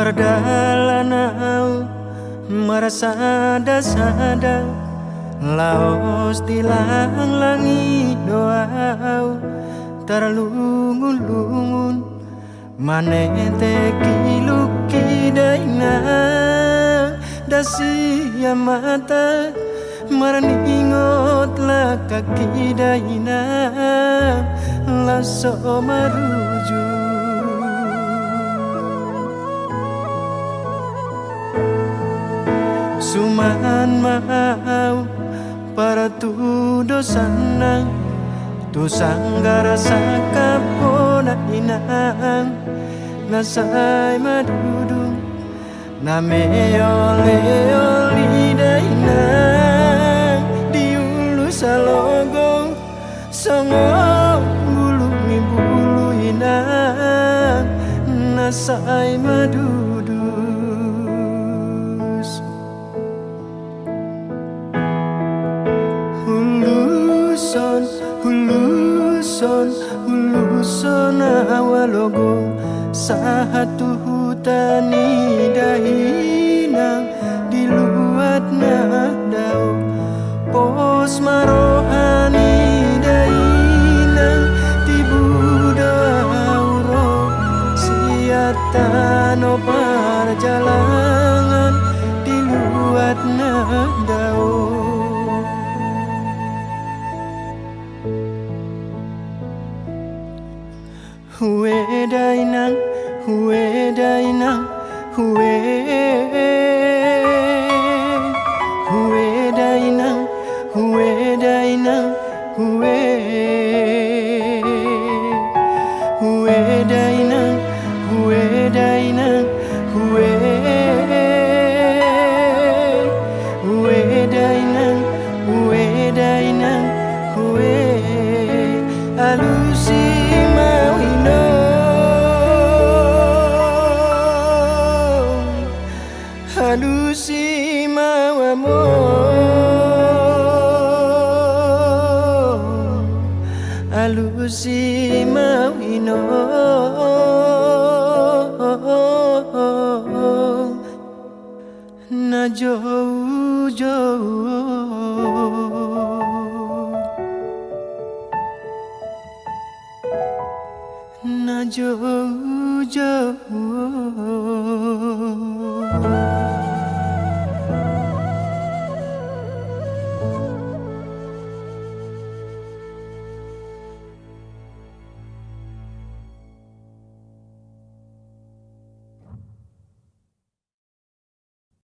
Mardalanau merasa dasada Laos dilang langi doau Terlungun-lungun Manete kiluki daina Dasi mata Marningot la kaki daina Laso maruju Suman mau para tu dosana Tu sanggara sakapona inang. Nasay madudu Na meole oli dainang. Diulu salogong Songo bulu mi bulu inang. Nasay madudu huluson, huluson awalogo Satu hutani dahinang diluat na daw Pos marohani dahinang tibuda auro Siatano perjalanan diluat na daw Hue dainang, hue dainang, hue Malusima wa mo Alusima wino Na jowu jowu Na jowu jowu